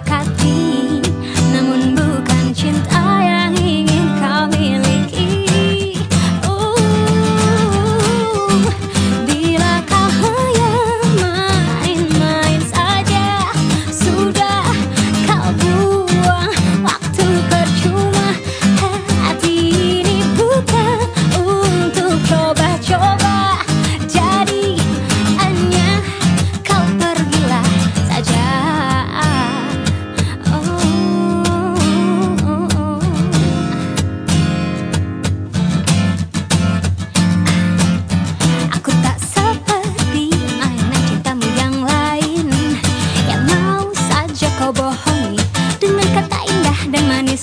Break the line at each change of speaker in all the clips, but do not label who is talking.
dekat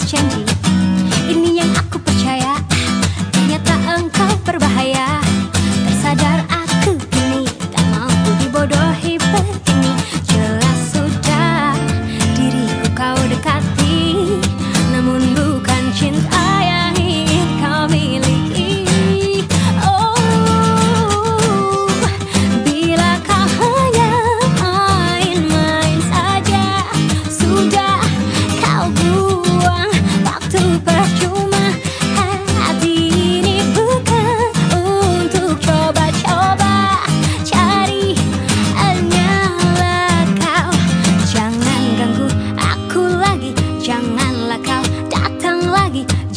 Ini yang aku percaya. Ternyata engkau ber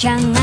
长安